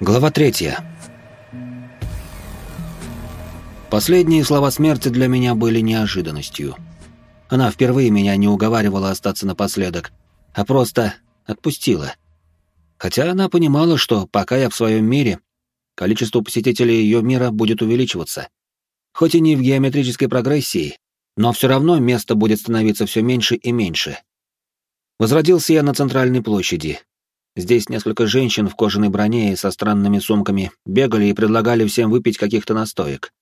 Глава третья. Последние слова смерти для меня были неожиданностью. Она впервые меня не уговаривала остаться напоследок, а просто отпустила. Хотя она понимала, что пока я в своем мире, количество посетителей ее мира будет увеличиваться. Хоть и не в геометрической прогрессии, но все равно место будет становиться все меньше и меньше. Возродился я на центральной площади. Здесь несколько женщин в кожаной броне и со странными сумками бегали и предлагали всем выпить каких-то настоек.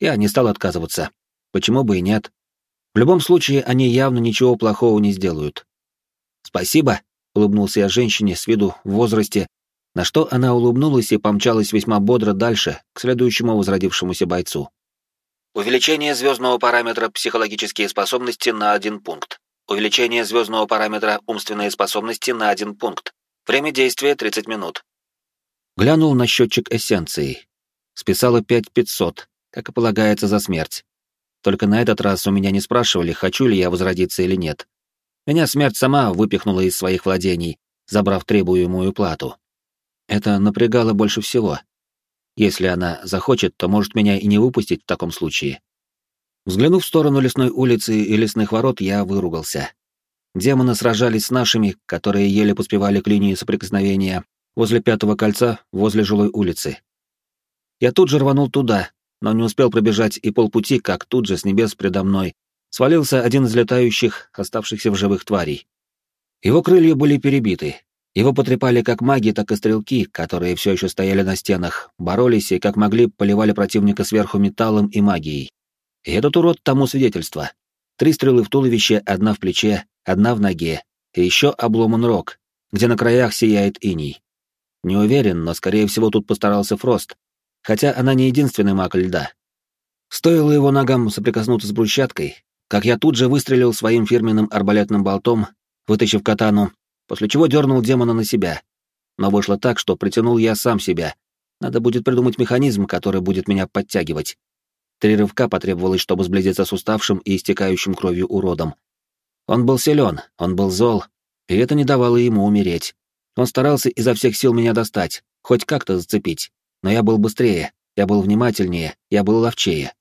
Я не стал отказываться. Почему бы и нет? В любом случае, они явно ничего плохого не сделают. «Спасибо», — улыбнулся я женщине с виду в возрасте, на что она улыбнулась и помчалась весьма бодро дальше, к следующему возродившемуся бойцу. Увеличение звездного параметра психологические способности на один пункт. Увеличение звездного параметра умственные способности на один пункт. Время действия 30 минут. Глянул на счетчик эссенции. Списало 5500, как и полагается за смерть. Только на этот раз у меня не спрашивали, хочу ли я возродиться или нет. Меня смерть сама выпихнула из своих владений, забрав требуемую плату. Это напрягало больше всего. Если она захочет, то может меня и не выпустить в таком случае. Взглянув в сторону лесной улицы и лесных ворот, я выругался. Демоны сражались с нашими, которые еле поспевали к линии соприкосновения, возле пятого кольца, возле жилой улицы. Я тут же рванул туда, но не успел пробежать и полпути, как тут же с небес предо мной свалился один из летающих, оставшихся в живых тварей. Его крылья были перебиты. Его потрепали как маги, так и стрелки, которые все еще стояли на стенах, боролись и как могли поливали противника сверху металлом и магией. И этот урод тому свидетельство. Три стрелы в туловище, одна в плече, одна в ноге, и еще обломан рог, где на краях сияет иней. Не уверен, но, скорее всего, тут постарался Фрост, хотя она не единственный маг льда. Стоило его ногам соприкоснуться с брусчаткой, как я тут же выстрелил своим фирменным арбалетным болтом, вытащив катану, после чего дернул демона на себя. Но вышло так, что притянул я сам себя. Надо будет придумать механизм, который будет меня подтягивать. Три рывка потребовалось, чтобы сблизиться с уставшим и истекающим кровью уродом. Он был силен, он был зол, и это не давало ему умереть. Он старался изо всех сил меня достать, хоть как-то зацепить но я был быстрее, я был внимательнее, я был ловчее.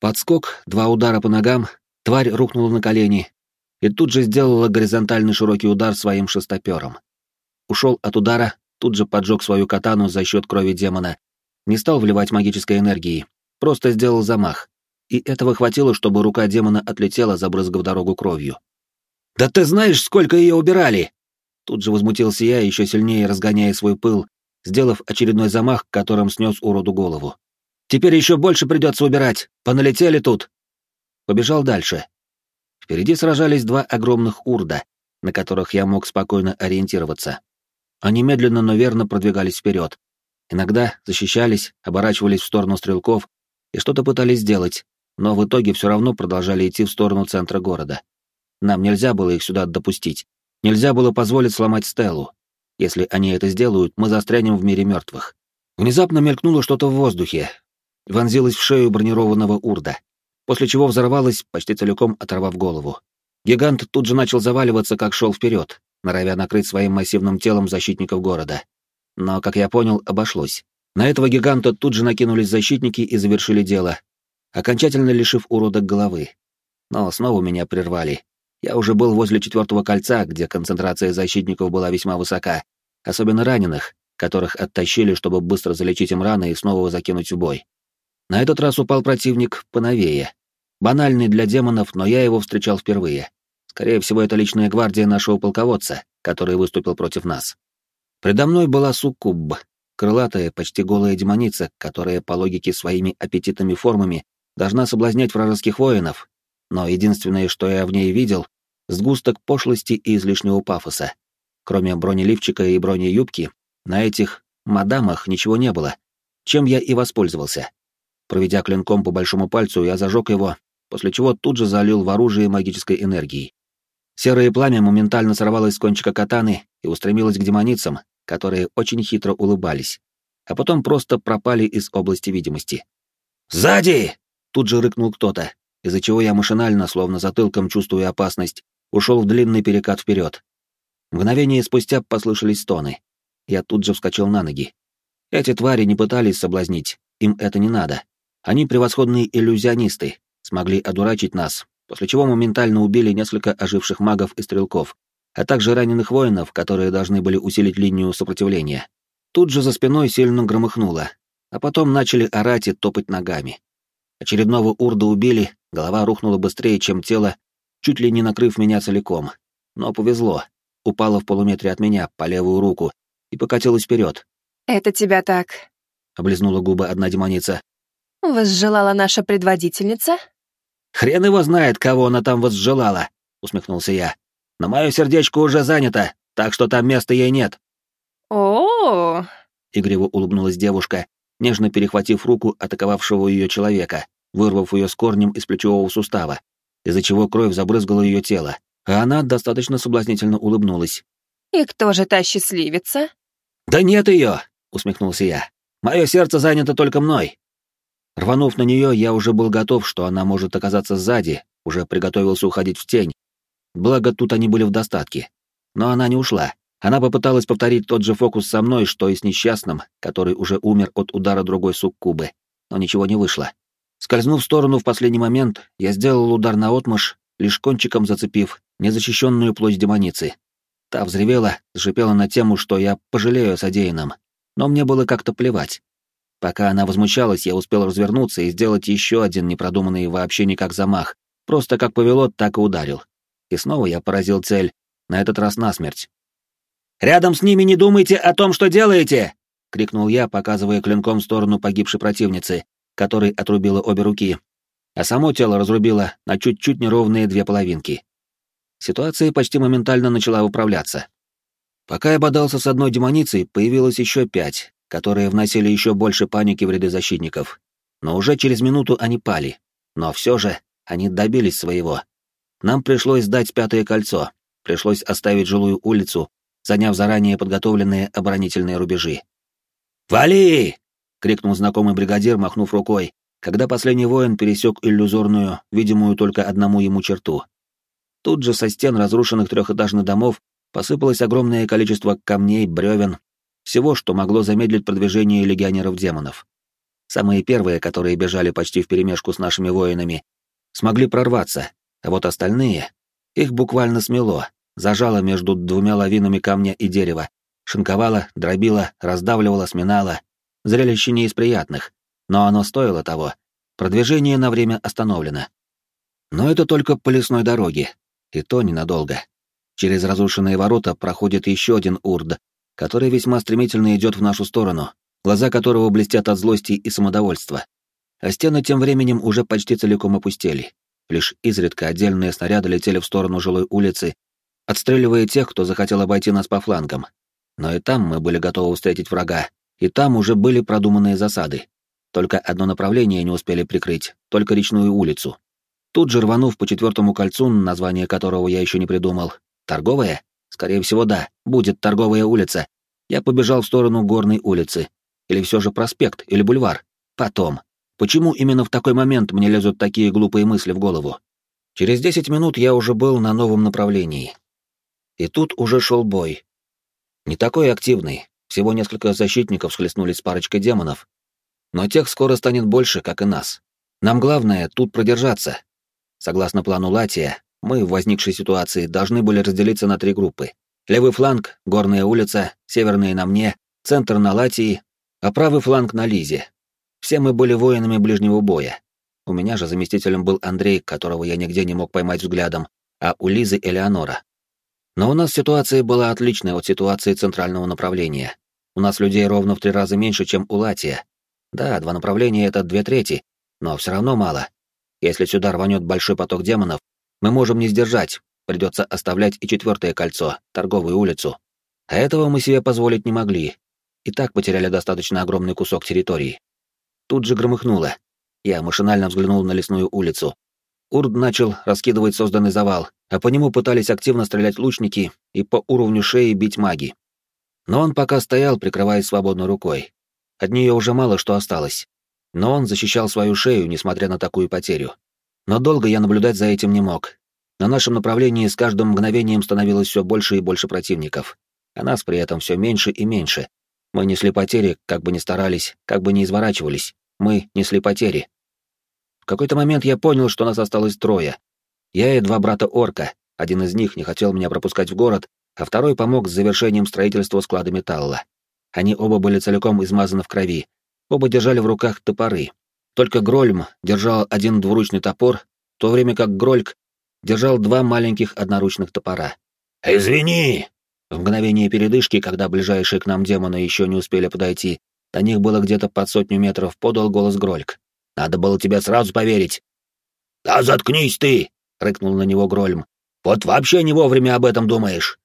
Подскок, два удара по ногам, тварь рухнула на колени и тут же сделала горизонтальный широкий удар своим шестопером. Ушел от удара, тут же поджег свою катану за счет крови демона, не стал вливать магической энергии, просто сделал замах. И этого хватило, чтобы рука демона отлетела, забрызгав дорогу кровью. «Да ты знаешь, сколько ее убирали!» Тут же возмутился я, еще сильнее разгоняя свой пыл, сделав очередной замах, которым снес уроду голову. «Теперь еще больше придется убирать! Поналетели тут!» Побежал дальше. Впереди сражались два огромных урда, на которых я мог спокойно ориентироваться. Они медленно, но верно продвигались вперед. Иногда защищались, оборачивались в сторону стрелков и что-то пытались сделать, но в итоге все равно продолжали идти в сторону центра города. Нам нельзя было их сюда допустить. Нельзя было позволить сломать Стеллу. Если они это сделают, мы застрянем в мире мертвых. Внезапно мелькнуло что-то в воздухе, вонзилось в шею бронированного урда, после чего взорвалось, почти целиком оторвав голову. Гигант тут же начал заваливаться, как шел вперед, норовя накрыть своим массивным телом защитников города. Но, как я понял, обошлось. На этого гиганта тут же накинулись защитники и завершили дело, окончательно лишив урода головы. Но снова меня прервали. Я уже был возле четвертого кольца, где концентрация защитников была весьма высока, особенно раненых, которых оттащили, чтобы быстро залечить им раны и снова закинуть в бой. На этот раз упал противник поновее. Банальный для демонов, но я его встречал впервые. Скорее всего, это личная гвардия нашего полководца, который выступил против нас. Предо мной была суккуб, крылатая, почти голая демоница, которая, по логике своими аппетитными формами, должна соблазнять вражеских воинов, но единственное, что я в ней видел, сгусток пошлости и излишнего пафоса. Кроме бронеливчика и бронеюбки, на этих мадамах ничего не было, чем я и воспользовался. Проведя клинком по большому пальцу, я зажег его, после чего тут же залил в оружие магической энергией. Серое пламя моментально сорвалось с кончика катаны и устремилось к демоницам, которые очень хитро улыбались, а потом просто пропали из области видимости. «Сзади!» — тут же рыкнул кто-то, из-за чего я машинально, словно затылком чувствуя опасность, ушел в длинный перекат вперед. Мгновение спустя послышались стоны. я тут же вскочил на ноги. Эти твари не пытались соблазнить, им это не надо. Они превосходные иллюзионисты, смогли одурачить нас, после чего моментально убили несколько оживших магов и стрелков, а также раненых воинов, которые должны были усилить линию сопротивления. Тут же за спиной сильно громыхнуло, а потом начали орать и топать ногами. Очередного урда убили, голова рухнула быстрее, чем тело, чуть ли не накрыв меня целиком. Но повезло. Упала в полуметре от меня, по левую руку, и покатилась вперед. «Это тебя так...» — облизнула губы одна демоница. «Возжелала наша предводительница?» «Хрен его знает, кого она там возжелала», — усмехнулся я. «Но мое сердечко уже занято, так что там места ей нет». «О-о-о!» — игриво улыбнулась девушка, нежно перехватив руку атаковавшего ее человека, вырвав ее с корнем из плечевого сустава, из-за чего кровь забрызгала ее тело, а она достаточно соблазнительно улыбнулась. «И кто же та счастливица?» «Да нет ее!» — усмехнулся я. «Мое сердце занято только мной». Рванув на нее, я уже был готов, что она может оказаться сзади, уже приготовился уходить в тень. Благо, тут они были в достатке. Но она не ушла. Она попыталась повторить тот же фокус со мной, что и с несчастным, который уже умер от удара другой суккубы, но ничего не вышло. Скользнув в сторону в последний момент, я сделал удар на отмышь, лишь кончиком зацепив незащищенную плоть демоницы. Та взревела, зашипела на тему, что я пожалею о содеянном, но мне было как-то плевать. Пока она возмущалась, я успел развернуться и сделать еще один непродуманный вообще никак замах, просто как повело, так и ударил. И снова я поразил цель, на этот раз насмерть. «Рядом с ними не думайте о том, что делаете!» — крикнул я, показывая клинком в сторону погибшей противницы, которой отрубила обе руки, а само тело разрубило на чуть-чуть неровные две половинки. Ситуация почти моментально начала управляться. Пока я бодался с одной демоницей, появилось еще пять, которые вносили еще больше паники в ряды защитников. Но уже через минуту они пали. Но все же они добились своего. Нам пришлось сдать пятое кольцо, пришлось оставить жилую улицу, заняв заранее подготовленные оборонительные рубежи. «Вали!» — крикнул знакомый бригадир, махнув рукой, когда последний воин пересек иллюзорную, видимую только одному ему черту. Тут же со стен разрушенных трехэтажных домов посыпалось огромное количество камней, бревен, всего, что могло замедлить продвижение легионеров-демонов. Самые первые, которые бежали почти вперемешку с нашими воинами, смогли прорваться, а вот остальные, их буквально смело, зажало между двумя лавинами камня и дерева, шинковало, дробило, раздавливало, сминало. Зрелище не из приятных, но оно стоило того. Продвижение на время остановлено. Но это только по лесной дороге, и то ненадолго. Через разрушенные ворота проходит еще один урд, который весьма стремительно идет в нашу сторону, глаза которого блестят от злости и самодовольства. А стены тем временем уже почти целиком опустели. Лишь изредка отдельные снаряды летели в сторону жилой улицы отстреливая тех, кто захотел обойти нас по флангам. Но и там мы были готовы встретить врага, и там уже были продуманные засады. Только одно направление не успели прикрыть, только речную улицу. Тут же рванув по четвертому кольцу, название которого я еще не придумал. Торговая? Скорее всего, да, будет торговая улица. Я побежал в сторону горной улицы. Или все же проспект, или бульвар. Потом. Почему именно в такой момент мне лезут такие глупые мысли в голову? Через десять минут я уже был на новом направлении. И тут уже шел бой. Не такой активный, всего несколько защитников схлестнулись с парочкой демонов. Но тех скоро станет больше, как и нас. Нам главное тут продержаться. Согласно плану Латия, мы в возникшей ситуации должны были разделиться на три группы. Левый фланг — горная улица, северная на мне, центр на Латии, а правый фланг на Лизе. Все мы были воинами ближнего боя. У меня же заместителем был Андрей, которого я нигде не мог поймать взглядом, а у Лизы — Элеонора. Но у нас ситуация была отличная от ситуации центрального направления. У нас людей ровно в три раза меньше, чем у Латия. Да, два направления — это две трети, но все равно мало. Если сюда рванет большой поток демонов, мы можем не сдержать, придется оставлять и четвертое кольцо, торговую улицу. А этого мы себе позволить не могли. И так потеряли достаточно огромный кусок территории. Тут же громыхнуло. Я машинально взглянул на лесную улицу. Урд начал раскидывать созданный завал, а по нему пытались активно стрелять лучники и по уровню шеи бить маги. Но он пока стоял, прикрываясь свободной рукой. От нее уже мало что осталось. Но он защищал свою шею, несмотря на такую потерю. Но долго я наблюдать за этим не мог. На нашем направлении с каждым мгновением становилось все больше и больше противников. а нас при этом все меньше и меньше. Мы несли потери, как бы ни старались, как бы ни изворачивались. Мы несли потери. В какой-то момент я понял, что нас осталось трое. Я и два брата-орка. Один из них не хотел меня пропускать в город, а второй помог с завершением строительства склада металла. Они оба были целиком измазаны в крови. Оба держали в руках топоры. Только Грольм держал один двуручный топор, в то время как Грольк держал два маленьких одноручных топора. «Извини!» В мгновение передышки, когда ближайшие к нам демоны еще не успели подойти, до них было где-то под сотню метров, подал голос Грольк. «Надо было тебе сразу поверить». «Да заткнись ты!» — рыкнул на него Грольм. «Вот вообще не вовремя об этом думаешь.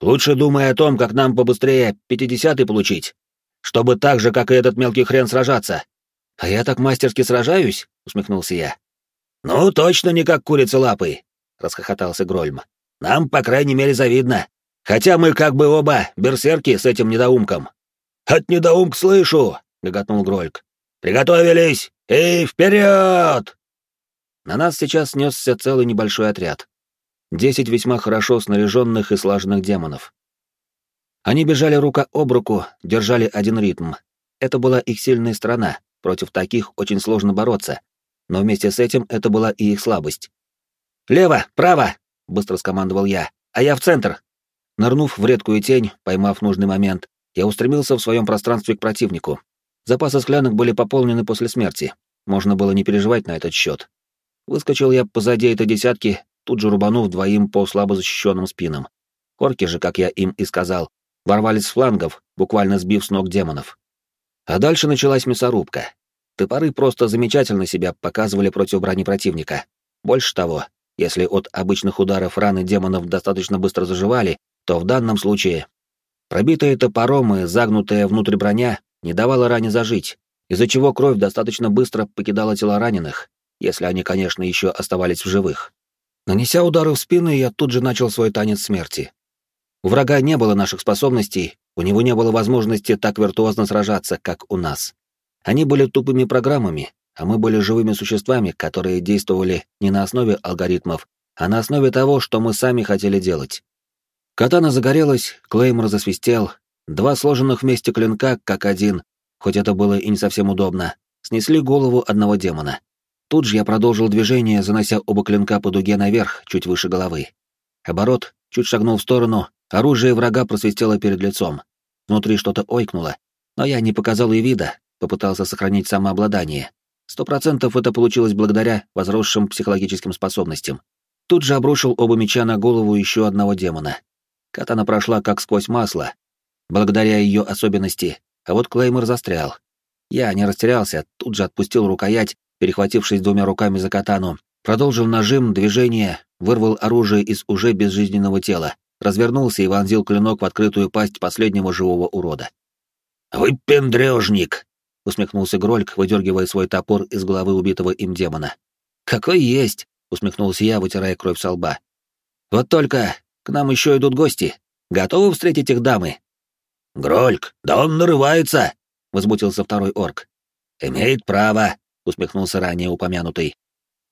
Лучше думай о том, как нам побыстрее пятидесятый получить, чтобы так же, как и этот мелкий хрен, сражаться». «А я так мастерски сражаюсь?» — усмехнулся я. «Ну, точно не как курица лапы», — расхохотался Грольм. «Нам, по крайней мере, завидно. Хотя мы как бы оба берсерки с этим недоумком». «От недоумк слышу!» — гоготнул Грольк. «Приготовились! И вперед!» На нас сейчас снесся целый небольшой отряд. Десять весьма хорошо снаряженных и слаженных демонов. Они бежали рука об руку, держали один ритм. Это была их сильная сторона, против таких очень сложно бороться, но вместе с этим это была и их слабость. «Лево, право!» — быстро скомандовал я. «А я в центр!» Нырнув в редкую тень, поймав нужный момент, я устремился в своем пространстве к противнику. Запасы склянок были пополнены после смерти. Можно было не переживать на этот счет. Выскочил я позади этой десятки, тут же рубанув двоим по слабо защищенным спинам. Корки же, как я им и сказал, ворвались с флангов, буквально сбив с ног демонов. А дальше началась мясорубка. Топоры просто замечательно себя показывали против брони противника. Больше того, если от обычных ударов раны демонов достаточно быстро заживали, то в данном случае пробитая топором и загнутая внутрь броня не давала ране зажить, из-за чего кровь достаточно быстро покидала тела раненых, если они, конечно, еще оставались в живых. Нанеся удары в спину, я тут же начал свой танец смерти. У врага не было наших способностей, у него не было возможности так виртуозно сражаться, как у нас. Они были тупыми программами, а мы были живыми существами, которые действовали не на основе алгоритмов, а на основе того, что мы сами хотели делать. Катана загорелась, Клеймор засвистел, два сложенных вместе клинка, как один, хоть это было и не совсем удобно, снесли голову одного демона. Тут же я продолжил движение, занося оба клинка по дуге наверх, чуть выше головы. Оборот, чуть шагнул в сторону, оружие врага просвистело перед лицом. Внутри что-то ойкнуло, но я не показал и вида, попытался сохранить самообладание. Сто процентов это получилось благодаря возросшим психологическим способностям. Тут же обрушил оба меча на голову еще одного демона. Катана прошла как сквозь масло, благодаря ее особенности, а вот Клеймор застрял. Я не растерялся, тут же отпустил рукоять перехватившись двумя руками за катану, продолжил нажим, движение, вырвал оружие из уже безжизненного тела, развернулся и вонзил клинок в открытую пасть последнего живого урода. «Вы пендрежник!» — усмехнулся Грольк, выдергивая свой топор из головы убитого им демона. «Какой есть!» — усмехнулся я, вытирая кровь со лба. «Вот только к нам еще идут гости. Готовы встретить их дамы?» «Грольк, да он нарывается!» — возмутился второй орк. «Имеет право усмехнулся ранее упомянутый.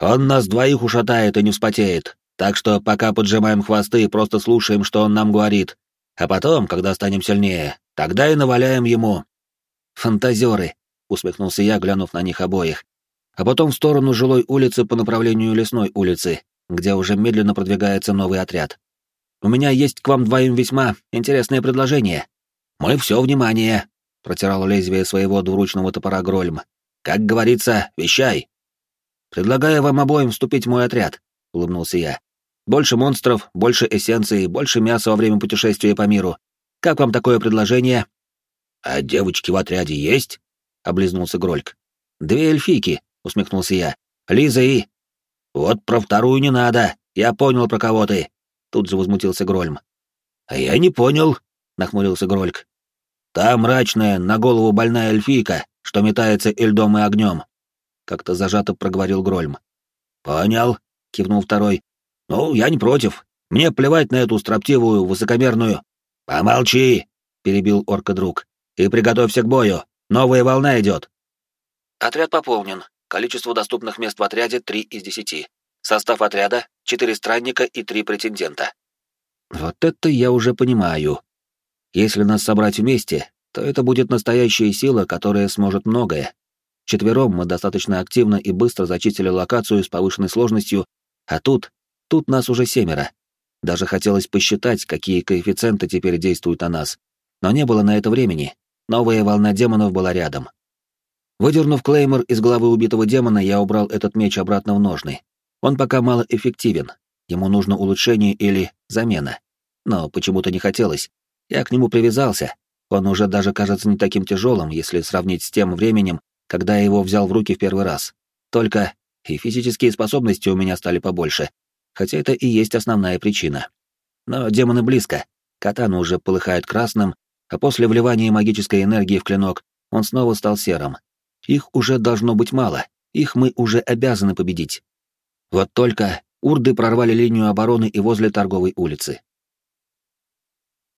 Он нас двоих ушатает и не вспотеет, так что пока поджимаем хвосты, просто слушаем, что он нам говорит. А потом, когда станем сильнее, тогда и наваляем ему. Фантазеры, усмехнулся я, глянув на них обоих. А потом в сторону жилой улицы по направлению лесной улицы, где уже медленно продвигается новый отряд. У меня есть к вам двоим весьма интересное предложение. Мы все внимание, протирал лезвие своего двуручного топора Грольм, как говорится, вещай. Предлагаю вам обоим вступить в мой отряд, улыбнулся я. Больше монстров, больше эссенции, больше мяса во время путешествия по миру. Как вам такое предложение? А девочки в отряде есть? облизнулся Грольк. Две эльфийки, усмехнулся я. Лиза и... Вот про вторую не надо. Я понял, про кого ты. Тут же возмутился Грольм. А я не понял, нахмурился Грольк. Та мрачная, на голову больная эльфийка, что метается льдом, и огнем. Как-то зажато проговорил Грольм. Понял, кивнул второй. Ну, я не против. Мне плевать на эту строптивую, высокомерную. Помолчи, перебил орка друг. И приготовься к бою. Новая волна идет. Отряд пополнен. Количество доступных мест в отряде три из десяти. Состав отряда — четыре странника и три претендента. Вот это я уже понимаю. Если нас собрать вместе, то это будет настоящая сила, которая сможет многое. Четвером мы достаточно активно и быстро зачистили локацию с повышенной сложностью, а тут, тут нас уже семеро. Даже хотелось посчитать, какие коэффициенты теперь действуют на нас. Но не было на это времени. Новая волна демонов была рядом. Выдернув клеймор из головы убитого демона, я убрал этот меч обратно в ножны. Он пока мало эффективен. Ему нужно улучшение или замена. Но почему-то не хотелось. Я к нему привязался. Он уже даже кажется не таким тяжелым, если сравнить с тем временем, когда я его взял в руки в первый раз. Только и физические способности у меня стали побольше, хотя это и есть основная причина. Но демоны близко. Катана уже полыхает красным, а после вливания магической энергии в клинок он снова стал серым. Их уже должно быть мало, их мы уже обязаны победить. Вот только урды прорвали линию обороны и возле торговой улицы.